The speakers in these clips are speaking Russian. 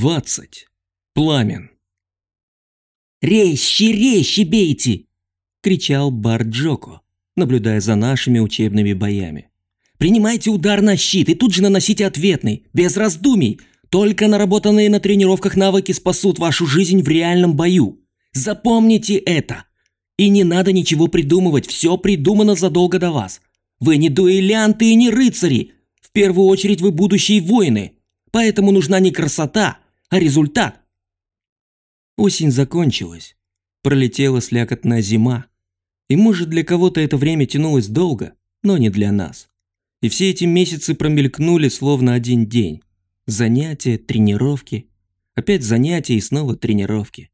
20. Пламен. «Резче, резче бейте!» – кричал Бар Джоко, наблюдая за нашими учебными боями. «Принимайте удар на щит и тут же наносите ответный, без раздумий. Только наработанные на тренировках навыки спасут вашу жизнь в реальном бою. Запомните это! И не надо ничего придумывать, все придумано задолго до вас. Вы не дуэлянты и не рыцари. В первую очередь вы будущие воины. Поэтому нужна не красота, а результат. Осень закончилась. Пролетела слякотная зима. И может для кого-то это время тянулось долго, но не для нас. И все эти месяцы промелькнули словно один день. Занятия, тренировки. Опять занятия и снова тренировки.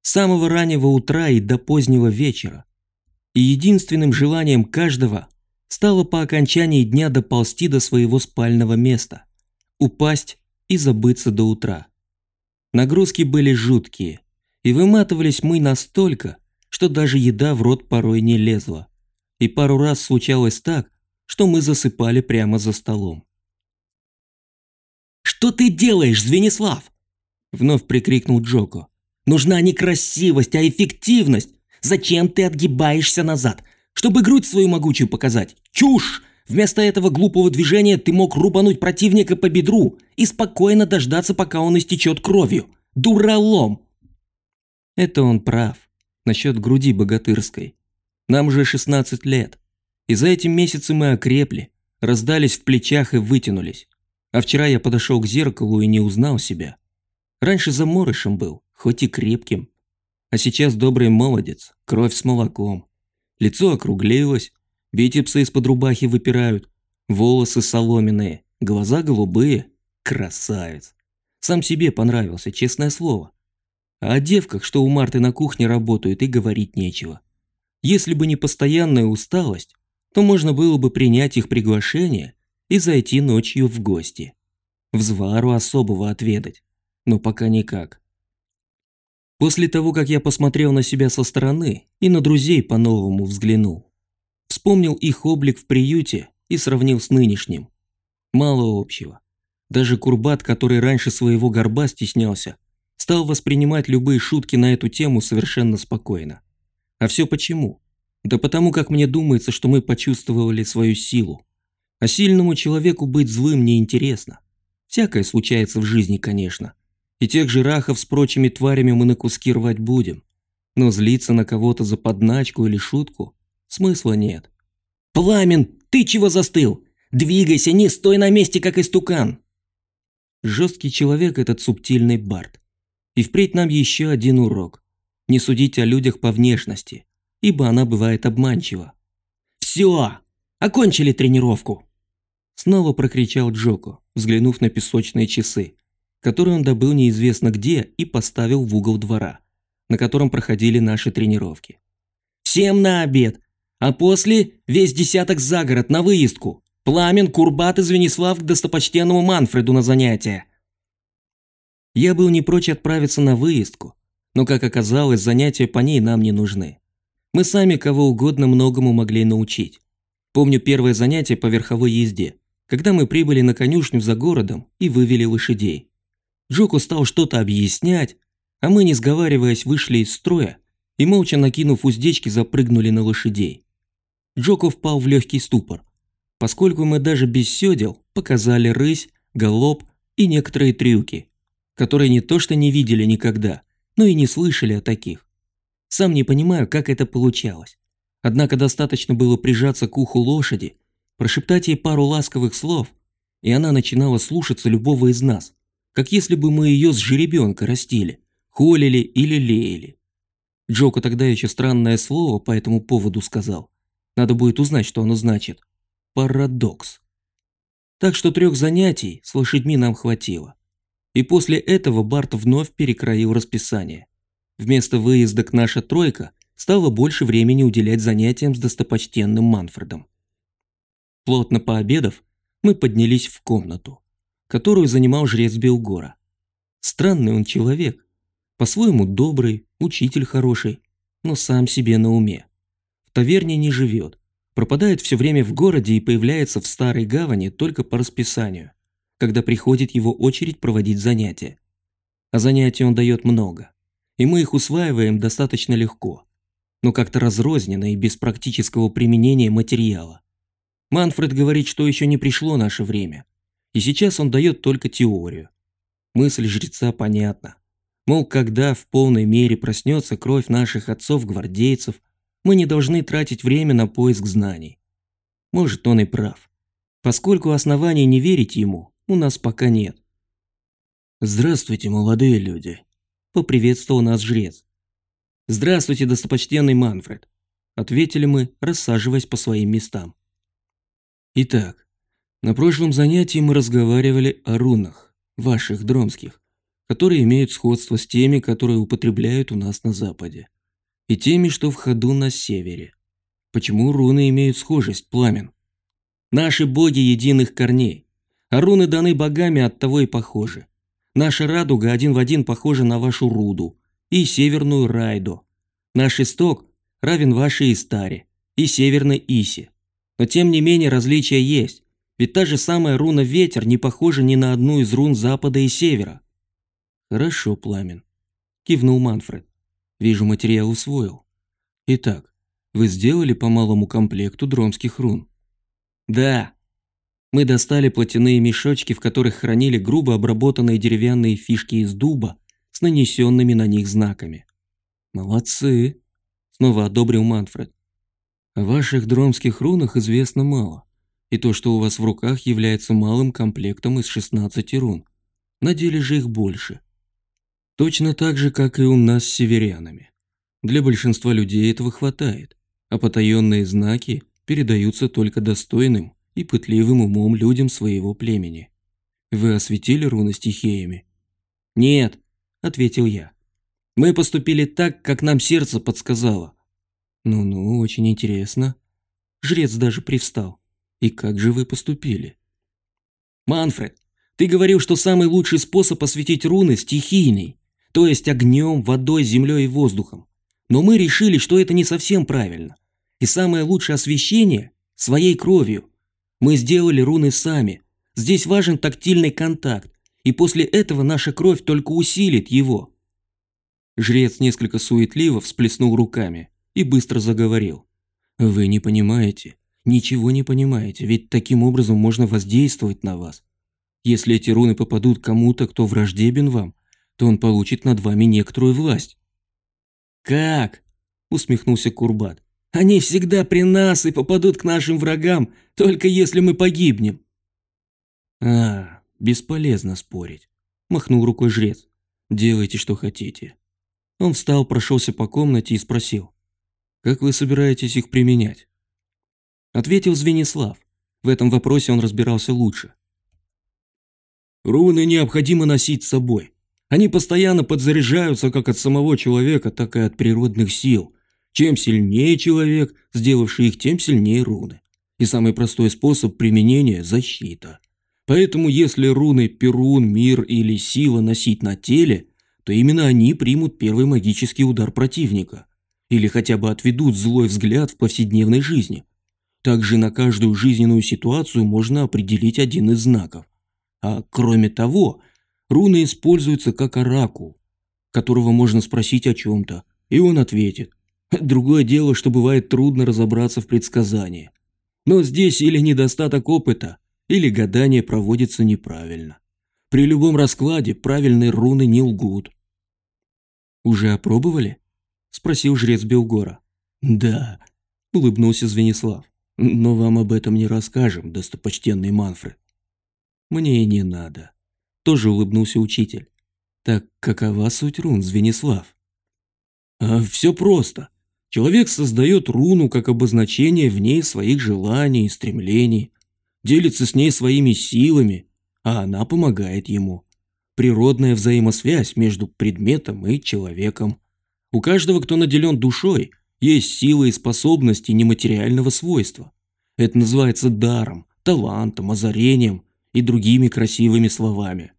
С самого раннего утра и до позднего вечера. И единственным желанием каждого стало по окончании дня доползти до своего спального места. Упасть и забыться до утра. Нагрузки были жуткие. И выматывались мы настолько, что даже еда в рот порой не лезла. И пару раз случалось так, что мы засыпали прямо за столом. «Что ты делаешь, Звенислав?» Вновь прикрикнул Джоко. «Нужна не красивость, а эффективность. Зачем ты отгибаешься назад? Чтобы грудь свою могучую показать? Чушь! Вместо этого глупого движения ты мог рубануть противника по бедру и спокойно дождаться, пока он истечет кровью. Дуралом! Это он прав. Насчет груди богатырской. Нам же 16 лет. И за эти месяцы мы окрепли, раздались в плечах и вытянулись. А вчера я подошел к зеркалу и не узнал себя. Раньше заморышем был, хоть и крепким. А сейчас добрый молодец, кровь с молоком. Лицо округлилось, битипсы из-под рубахи выпирают, волосы соломенные, глаза голубые. Красавец. Сам себе понравился, честное слово. А о девках, что у Марты на кухне работают, и говорить нечего. Если бы не постоянная усталость, то можно было бы принять их приглашение и зайти ночью в гости. Взвару особого отведать. Но пока никак. После того, как я посмотрел на себя со стороны и на друзей по-новому взглянул, вспомнил их облик в приюте и сравнил с нынешним. Мало общего. Даже Курбат, который раньше своего горба стеснялся, стал воспринимать любые шутки на эту тему совершенно спокойно. А все почему? Да потому как мне думается, что мы почувствовали свою силу. А сильному человеку быть злым неинтересно. Всякое случается в жизни, конечно. И тех же рахов с прочими тварями мы на куски рвать будем. Но злиться на кого-то за подначку или шутку смысла нет. «Пламен, ты чего застыл? Двигайся, не стой на месте, как истукан!» Жесткий человек этот субтильный бард. И впредь нам еще один урок. Не судить о людях по внешности, ибо она бывает обманчива. «Все! Окончили тренировку!» Снова прокричал Джоко, взглянув на песочные часы, которые он добыл неизвестно где и поставил в угол двора, на котором проходили наши тренировки. «Всем на обед! А после весь десяток за город на выездку! Пламен, Курбат и Звенислав к достопочтенному Манфреду на занятия!» Я был не прочь отправиться на выездку, но, как оказалось, занятия по ней нам не нужны. Мы сами кого угодно многому могли научить. Помню первое занятие по верховой езде, когда мы прибыли на конюшню за городом и вывели лошадей. Джоку стал что-то объяснять, а мы, не сговариваясь, вышли из строя и, молча накинув уздечки, запрыгнули на лошадей. Джоко впал в легкий ступор, поскольку мы даже без седел показали рысь, галоп и некоторые трюки, которые не то что не видели никогда, но и не слышали о таких. Сам не понимаю, как это получалось. Однако достаточно было прижаться к уху лошади, прошептать ей пару ласковых слов, и она начинала слушаться любого из нас, как если бы мы ее с жеребенка растили, холили или леяли. Джоко тогда еще странное слово по этому поводу сказал. Надо будет узнать, что оно значит. Парадокс. Так что трех занятий с лошадьми нам хватило. И после этого Барт вновь перекроил расписание. Вместо выездок наша тройка стала больше времени уделять занятиям с достопочтенным Манфредом. Плотно пообедав, мы поднялись в комнату, которую занимал жрец Белгора. Странный он человек, по-своему добрый, учитель хороший, но сам себе на уме. Таверне не живет, пропадает все время в городе и появляется в старой гавани только по расписанию когда приходит его очередь проводить занятия. а занятий он дает много, и мы их усваиваем достаточно легко, но как-то разрозненно и без практического применения материала. Манфред говорит, что еще не пришло наше время, и сейчас он дает только теорию. Мысль жреца понятна. Мол, когда в полной мере проснется кровь наших отцов-гвардейцев, мы не должны тратить время на поиск знаний. Может, он и прав. Поскольку оснований не верить ему у нас пока нет. «Здравствуйте, молодые люди», – поприветствовал нас жрец. «Здравствуйте, достопочтенный Манфред», – ответили мы, рассаживаясь по своим местам. Итак, на прошлом занятии мы разговаривали о рунах, ваших дромских, которые имеют сходство с теми, которые употребляют у нас на Западе, и теми, что в ходу на Севере. Почему руны имеют схожесть, пламен? Наши боги единых корней, а руны даны богами, оттого и похожи. Наша радуга один в один похожа на вашу руду и северную райду. Наш исток равен вашей Истаре и северной Исе. Но тем не менее различия есть, ведь та же самая руна ветер не похожа ни на одну из рун запада и севера. Хорошо, Пламен. Кивнул Манфред. Вижу, материал усвоил. Итак, вы сделали по малому комплекту дромских рун? Да. Мы достали платяные мешочки, в которых хранили грубо обработанные деревянные фишки из дуба с нанесенными на них знаками. Молодцы. Снова одобрил Манфред. О ваших дромских рунах известно мало. И то, что у вас в руках, является малым комплектом из 16 рун. На деле же их больше. Точно так же, как и у нас с северянами. Для большинства людей этого хватает а потаенные знаки передаются только достойным и пытливым умом людям своего племени. Вы осветили руны стихиями? Нет, ответил я. Мы поступили так, как нам сердце подсказало. Ну-ну, очень интересно. Жрец даже привстал. И как же вы поступили? Манфред, ты говорил, что самый лучший способ осветить руны стихийный, то есть огнем, водой, землей и воздухом. Но мы решили, что это не совсем правильно. И самое лучшее освещение – своей кровью. Мы сделали руны сами. Здесь важен тактильный контакт, и после этого наша кровь только усилит его. Жрец несколько суетливо всплеснул руками и быстро заговорил. «Вы не понимаете, ничего не понимаете, ведь таким образом можно воздействовать на вас. Если эти руны попадут кому-то, кто враждебен вам, то он получит над вами некоторую власть». «Как?» – усмехнулся Курбат. Они всегда при нас и попадут к нашим врагам, только если мы погибнем. А, бесполезно спорить, махнул рукой жрец. Делайте, что хотите. Он встал, прошелся по комнате и спросил. Как вы собираетесь их применять? Ответил Звенислав. В этом вопросе он разбирался лучше. Руны необходимо носить с собой. Они постоянно подзаряжаются как от самого человека, так и от природных сил. Чем сильнее человек, сделавший их, тем сильнее руны. И самый простой способ применения – защита. Поэтому если руны Перун, Мир или Сила носить на теле, то именно они примут первый магический удар противника. Или хотя бы отведут злой взгляд в повседневной жизни. Также на каждую жизненную ситуацию можно определить один из знаков. А кроме того, руны используются как оракул, которого можно спросить о чем-то, и он ответит – Другое дело, что бывает трудно разобраться в предсказании. Но здесь или недостаток опыта, или гадание проводится неправильно. При любом раскладе правильные руны не лгут. «Уже опробовали?» – спросил жрец Белгора. «Да», – улыбнулся Звенислав. «Но вам об этом не расскажем, достопочтенный Манфред». «Мне и не надо», – тоже улыбнулся учитель. «Так какова суть рун, Звенислав?» а, «Все просто. Человек создает руну как обозначение в ней своих желаний и стремлений, делится с ней своими силами, а она помогает ему. Природная взаимосвязь между предметом и человеком. У каждого, кто наделен душой, есть силы и способности нематериального свойства. Это называется даром, талантом, озарением и другими красивыми словами.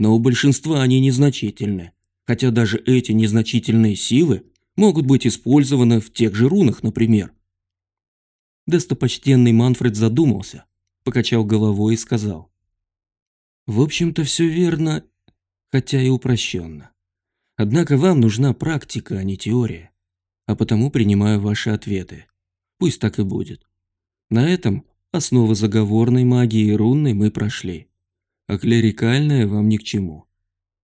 Но у большинства они незначительны, хотя даже эти незначительные силы могут быть использованы в тех же рунах, например. Достопочтенный Манфред задумался, покачал головой и сказал. В общем-то все верно, хотя и упрощенно. Однако вам нужна практика, а не теория. А потому принимаю ваши ответы. Пусть так и будет. На этом основы заговорной магии и рунной мы прошли. А клерикальная вам ни к чему.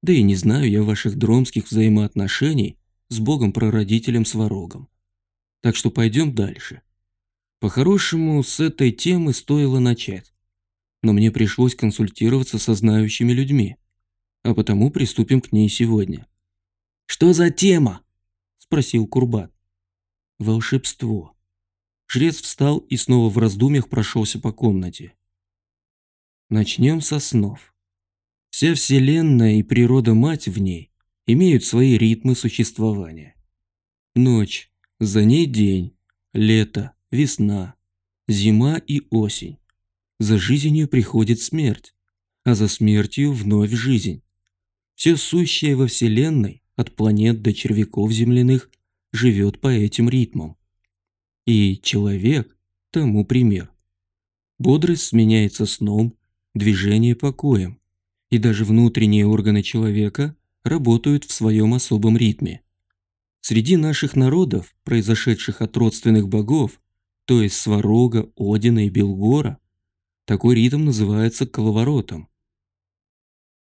Да и не знаю я ваших дромских взаимоотношений с богом-прародителем Сварогом. Так что пойдем дальше. По-хорошему, с этой темы стоило начать. Но мне пришлось консультироваться со знающими людьми. А потому приступим к ней сегодня. «Что за тема?» – спросил Курбат. «Волшебство». Жрец встал и снова в раздумьях прошелся по комнате. Начнем со снов. Вся Вселенная и природа-мать в ней имеют свои ритмы существования. Ночь, за ней день, лето, весна, зима и осень. За жизнью приходит смерть, а за смертью вновь жизнь. Все сущее во Вселенной, от планет до червяков земляных, живет по этим ритмам. И человек тому пример. Бодрость сменяется сном, движение покоем, и даже внутренние органы человека работают в своем особом ритме. Среди наших народов, произошедших от родственных богов, то есть Сварога, Одина и Белгора, такой ритм называется коловоротом.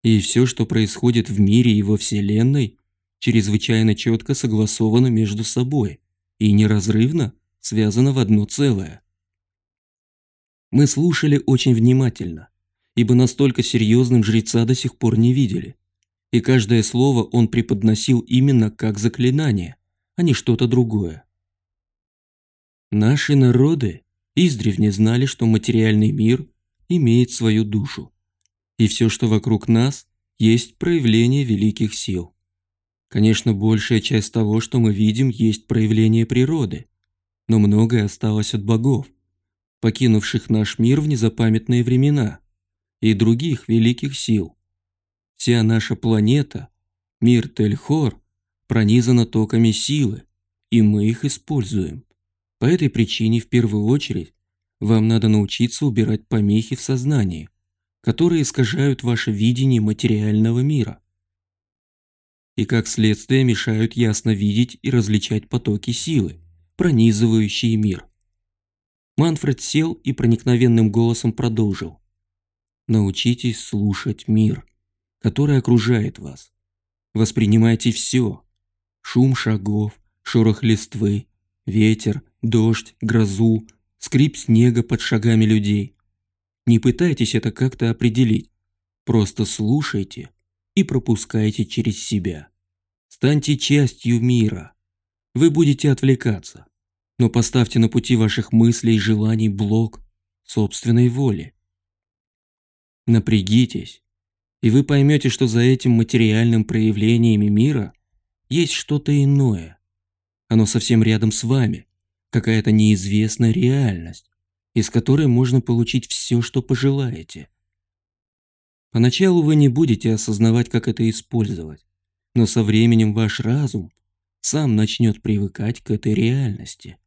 И все, что происходит в мире и во Вселенной, чрезвычайно четко согласовано между собой и неразрывно связано в одно целое. Мы слушали очень внимательно, ибо настолько серьезным жреца до сих пор не видели. И каждое слово он преподносил именно как заклинание, а не что-то другое. Наши народы издревне знали, что материальный мир имеет свою душу, и все, что вокруг нас, есть проявление великих сил. Конечно, большая часть того, что мы видим, есть проявление природы, но многое осталось от богов, покинувших наш мир в незапамятные времена – и других великих сил. Вся наша планета, мир Тельхор, пронизана токами силы, и мы их используем. По этой причине в первую очередь вам надо научиться убирать помехи в сознании, которые искажают ваше видение материального мира. И как следствие мешают ясно видеть и различать потоки силы, пронизывающие мир. Манфред сел и проникновенным голосом продолжил. Научитесь слушать мир, который окружает вас. Воспринимайте все. Шум шагов, шорох листвы, ветер, дождь, грозу, скрип снега под шагами людей. Не пытайтесь это как-то определить. Просто слушайте и пропускайте через себя. Станьте частью мира. Вы будете отвлекаться, но поставьте на пути ваших мыслей и желаний блок собственной воли. Напрягитесь, и вы поймете, что за этим материальным проявлениями мира есть что-то иное. Оно совсем рядом с вами, какая-то неизвестная реальность, из которой можно получить все, что пожелаете. Поначалу вы не будете осознавать, как это использовать, но со временем ваш разум сам начнет привыкать к этой реальности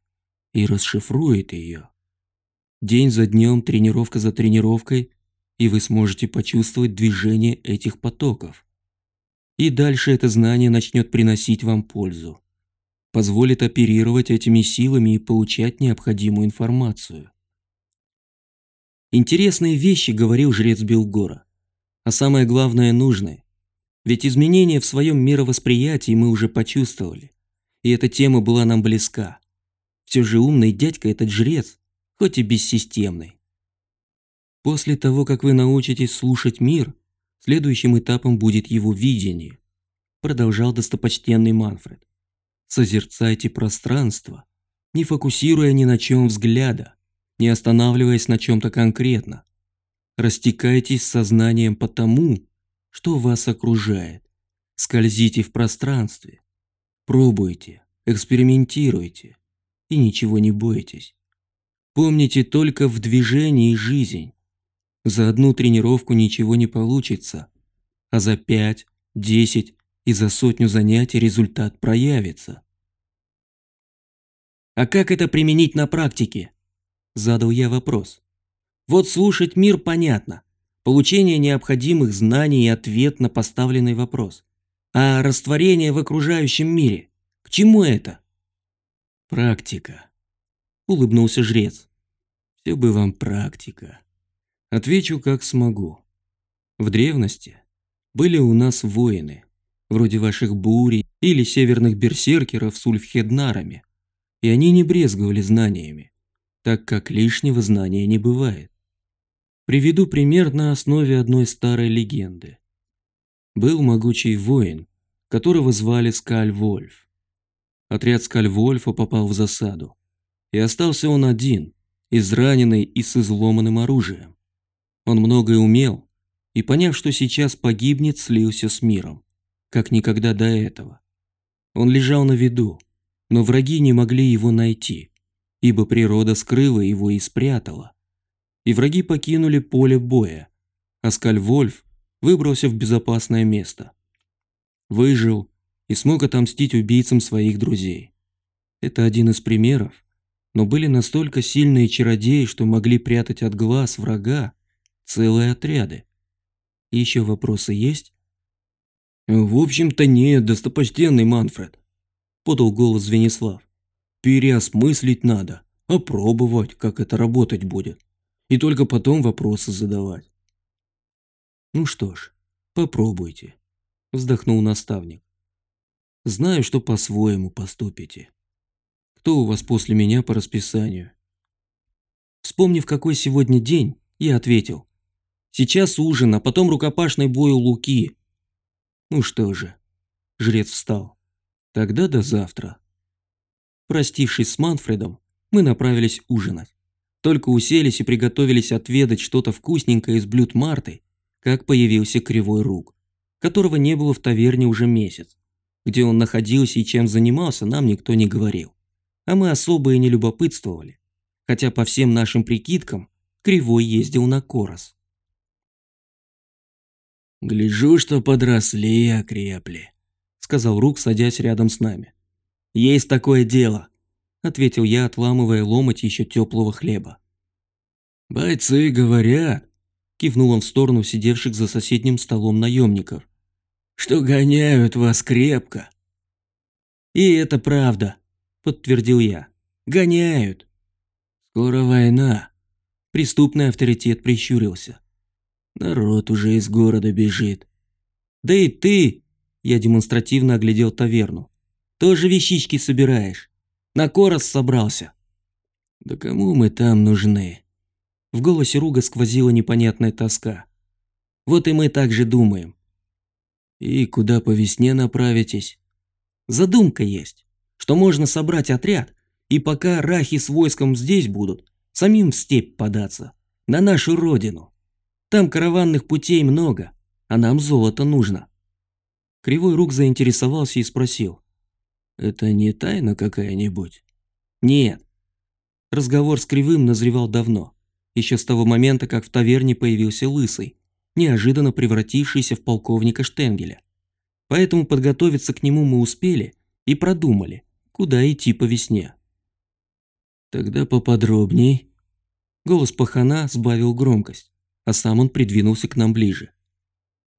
и расшифрует ее. День за днем, тренировка за тренировкой и вы сможете почувствовать движение этих потоков. И дальше это знание начнет приносить вам пользу. Позволит оперировать этими силами и получать необходимую информацию. Интересные вещи говорил жрец Белгора. А самое главное нужное. Ведь изменения в своем мировосприятии мы уже почувствовали. И эта тема была нам близка. Все же умный дядька этот жрец, хоть и бессистемный. После того, как вы научитесь слушать мир, следующим этапом будет его видение, продолжал достопочтенный Манфред. Созерцайте пространство, не фокусируя ни на чем взгляда, не останавливаясь на чем-то конкретно. Растекайтесь сознанием по тому, что вас окружает. Скользите в пространстве. Пробуйте, экспериментируйте и ничего не бойтесь. Помните только в движении жизнь. За одну тренировку ничего не получится, а за пять, десять и за сотню занятий результат проявится. «А как это применить на практике?» – задал я вопрос. «Вот слушать мир понятно. получение необходимых знаний и ответ на поставленный вопрос. А растворение в окружающем мире, к чему это? Практика. Улыбнулся жрец. Все бы вам практика. Отвечу, как смогу. В древности были у нас воины, вроде ваших бурей или северных берсеркеров с ульфхеднарами, и они не брезговали знаниями, так как лишнего знания не бывает. Приведу пример на основе одной старой легенды. Был могучий воин, которого звали Скальвольф. Отряд Скальвольфа попал в засаду, и остался он один, израненный и с изломанным оружием. Он многое умел, и поняв, что сейчас погибнет, слился с миром, как никогда до этого. Он лежал на виду, но враги не могли его найти, ибо природа скрыла его и спрятала. И враги покинули поле боя, а Скальвольф выбрался в безопасное место. Выжил и смог отомстить убийцам своих друзей. Это один из примеров, но были настолько сильные чародеи, что могли прятать от глаз врага целые отряды. Еще вопросы есть? В общем-то нет, достопочтенный Манфред, подал голос Звенислав. Переосмыслить надо, опробовать, как это работать будет. И только потом вопросы задавать. Ну что ж, попробуйте, вздохнул наставник. Знаю, что по-своему поступите. Кто у вас после меня по расписанию? Вспомнив, какой сегодня день, я ответил. Сейчас ужин, а потом рукопашный бой у Луки. Ну что же, жрец встал. Тогда до завтра. Простившись с Манфредом, мы направились ужинать. Только уселись и приготовились отведать что-то вкусненькое из блюд Марты, как появился Кривой Рук, которого не было в таверне уже месяц. Где он находился и чем занимался, нам никто не говорил а мы особо и не любопытствовали, хотя по всем нашим прикидкам Кривой ездил на Корос. «Гляжу, что подросли и окрепли», — сказал Рук, садясь рядом с нами. «Есть такое дело», — ответил я, отламывая ломоть еще теплого хлеба. «Бойцы говорят», — кивнул он в сторону сидевших за соседним столом наемников, «что гоняют вас крепко». «И это правда», подтвердил я. Гоняют. Скоро война. Преступный авторитет прищурился. Народ уже из города бежит. Да и ты, я демонстративно оглядел таверну. Тоже вещички собираешь. На корос собрался. Да кому мы там нужны? В голосе Руга сквозила непонятная тоска. Вот и мы так же думаем. И куда по весне направитесь? Задумка есть что можно собрать отряд, и пока рахи с войском здесь будут, самим в степь податься, на нашу родину. Там караванных путей много, а нам золото нужно. Кривой рук заинтересовался и спросил. «Это не тайна какая-нибудь?» «Нет». Разговор с Кривым назревал давно, еще с того момента, как в таверне появился Лысый, неожиданно превратившийся в полковника Штенгеля. Поэтому подготовиться к нему мы успели и продумали, куда идти по весне. Тогда поподробней. Голос пахана сбавил громкость, а сам он придвинулся к нам ближе.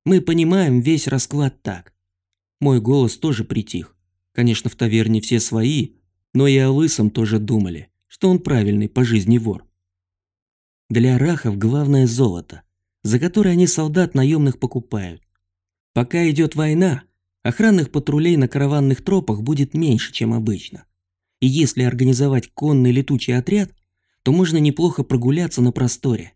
Мы понимаем весь расклад так. Мой голос тоже притих. Конечно, в таверне все свои, но и о Лысом тоже думали, что он правильный по жизни вор. Для рахов главное золото, за которое они солдат наемных покупают. Пока идет война, Охранных патрулей на караванных тропах будет меньше, чем обычно. И если организовать конный летучий отряд, то можно неплохо прогуляться на просторе.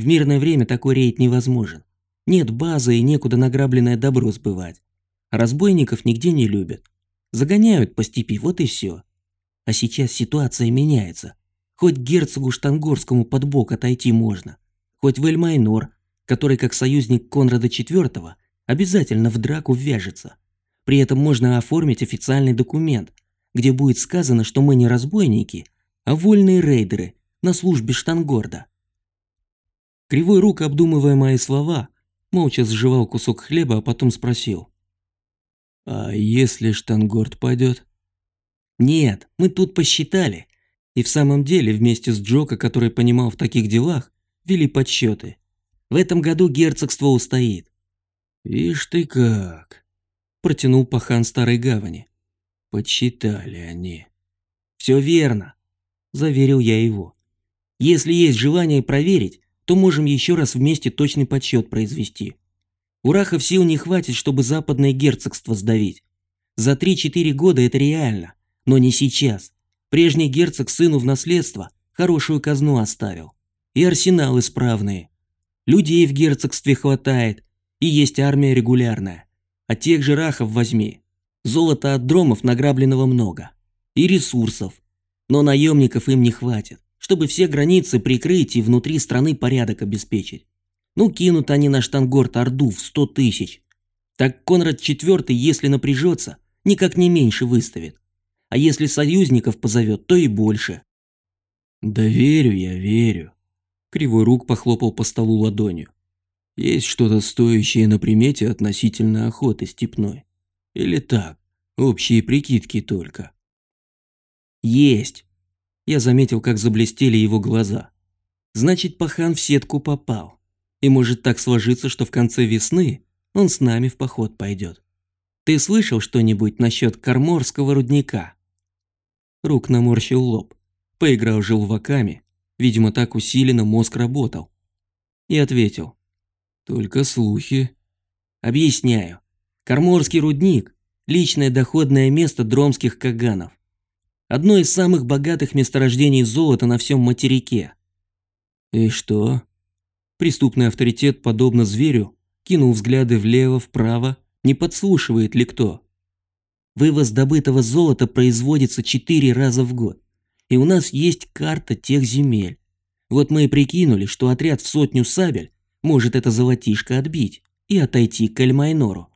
В мирное время такой рейд невозможен. Нет базы и некуда награбленное добро сбывать. разбойников нигде не любят. Загоняют по степи, вот и все. А сейчас ситуация меняется. Хоть герцогу Штангорскому под бок отойти можно. Хоть в который как союзник Конрада IV обязательно в драку ввяжется. При этом можно оформить официальный документ, где будет сказано, что мы не разбойники, а вольные рейдеры на службе Штангорда. Кривой рук, обдумывая мои слова, молча сживал кусок хлеба, а потом спросил. «А если Штангорд пойдет?» «Нет, мы тут посчитали. И в самом деле вместе с Джока, который понимал в таких делах, вели подсчеты. В этом году герцогство устоит. Ишь ты как, протянул пахан старой гавани. Подсчитали они. Все верно, заверил я его. Если есть желание проверить, то можем еще раз вместе точный подсчет произвести. У Рахов сил не хватит, чтобы западное герцогство сдавить. За 3-4 года это реально, но не сейчас. Прежний герцог сыну в наследство хорошую казну оставил. И арсенал исправные. Людей в герцогстве хватает, и есть армия регулярная. А тех же Рахов возьми. Золота от дромов награбленного много. И ресурсов. Но наемников им не хватит чтобы все границы прикрыть и внутри страны порядок обеспечить. Ну, кинут они на штангорт Орду в сто тысяч. Так Конрад IV, если напряжется, никак не меньше выставит. А если союзников позовет, то и больше. Да верю я, верю. Кривой рук похлопал по столу ладонью. Есть что-то стоящее на примете относительно охоты степной? Или так, общие прикидки только? Есть. Я заметил, как заблестели его глаза. Значит, пахан в сетку попал. И может так сложиться, что в конце весны он с нами в поход пойдет. Ты слышал что-нибудь насчет Карморского рудника? Рук наморщил лоб, поиграл желваками, видимо, так усиленно мозг работал. И ответил. Только слухи. Объясняю. Карморский рудник – личное доходное место дромских каганов одно из самых богатых месторождений золота на всем материке. И что? Преступный авторитет, подобно зверю, кинул взгляды влево-вправо, не подслушивает ли кто. Вывоз добытого золота производится четыре раза в год, и у нас есть карта тех земель. Вот мы и прикинули, что отряд в сотню сабель может это золотишко отбить и отойти к Эльмайнору.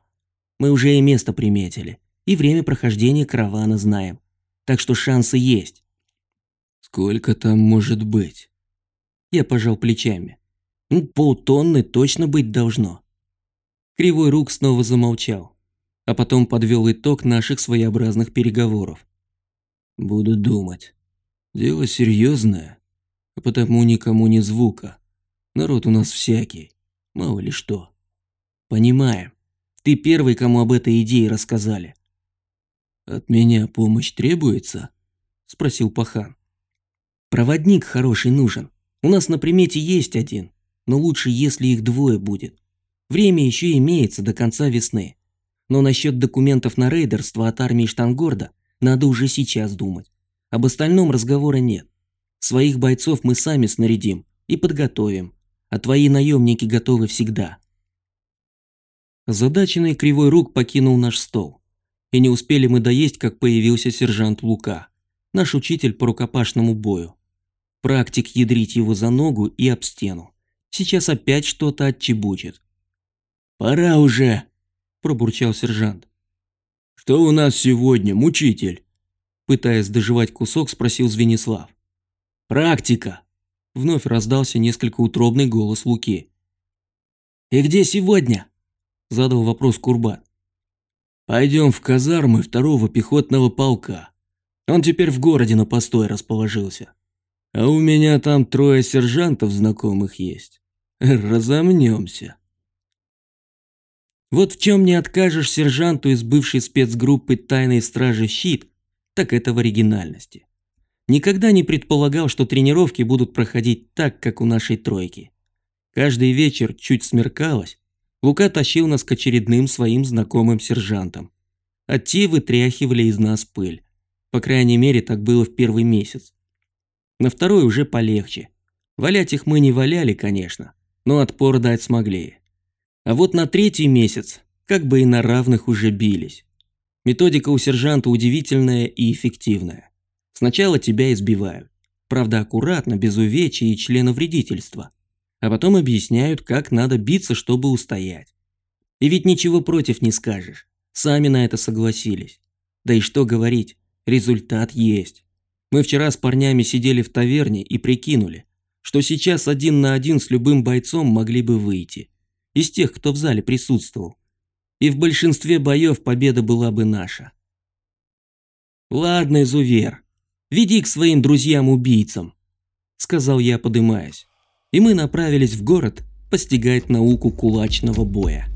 Мы уже и место приметили, и время прохождения каравана знаем так что шансы есть. Сколько там может быть? Я пожал плечами. Ну, полтонны точно быть должно. Кривой рук снова замолчал, а потом подвел итог наших своеобразных переговоров. Буду думать. Дело серьезное, а потому никому не звука. Народ у нас всякий, мало ли что. Понимаем. Ты первый, кому об этой идее рассказали. «От меня помощь требуется?» – спросил пахан. «Проводник хороший нужен. У нас на примете есть один, но лучше, если их двое будет. Время еще имеется до конца весны. Но насчет документов на рейдерство от армии Штангорда надо уже сейчас думать. Об остальном разговора нет. Своих бойцов мы сами снарядим и подготовим, а твои наемники готовы всегда». Задаченный кривой рук покинул наш стол. И не успели мы доесть, как появился сержант Лука, наш учитель по рукопашному бою. Практик ядрить его за ногу и об стену. Сейчас опять что-то отчебучит. «Пора уже!» – пробурчал сержант. «Что у нас сегодня, мучитель?» Пытаясь доживать кусок, спросил Звенислав. «Практика!» – вновь раздался несколько утробный голос Луки. «И где сегодня?» – задал вопрос Курбат. Пойдем в казармы второго пехотного полка. Он теперь в городе на постой расположился. А у меня там трое сержантов знакомых есть. Разомнемся. Вот в чем не откажешь сержанту из бывшей спецгруппы тайной стражи «Щит», так это в оригинальности. Никогда не предполагал, что тренировки будут проходить так, как у нашей тройки. Каждый вечер чуть смеркалось, Лука тащил нас к очередным своим знакомым сержантам. А те вытряхивали из нас пыль. По крайней мере, так было в первый месяц. На второй уже полегче. Валять их мы не валяли, конечно, но отпор дать смогли. А вот на третий месяц как бы и на равных уже бились. Методика у сержанта удивительная и эффективная. Сначала тебя избивают. Правда, аккуратно, без увечий и членовредительства а потом объясняют, как надо биться, чтобы устоять. И ведь ничего против не скажешь. Сами на это согласились. Да и что говорить, результат есть. Мы вчера с парнями сидели в таверне и прикинули, что сейчас один на один с любым бойцом могли бы выйти. Из тех, кто в зале присутствовал. И в большинстве боев победа была бы наша. «Ладно, Изувер, веди к своим друзьям-убийцам», – сказал я, подымаясь и мы направились в город постигать науку кулачного боя.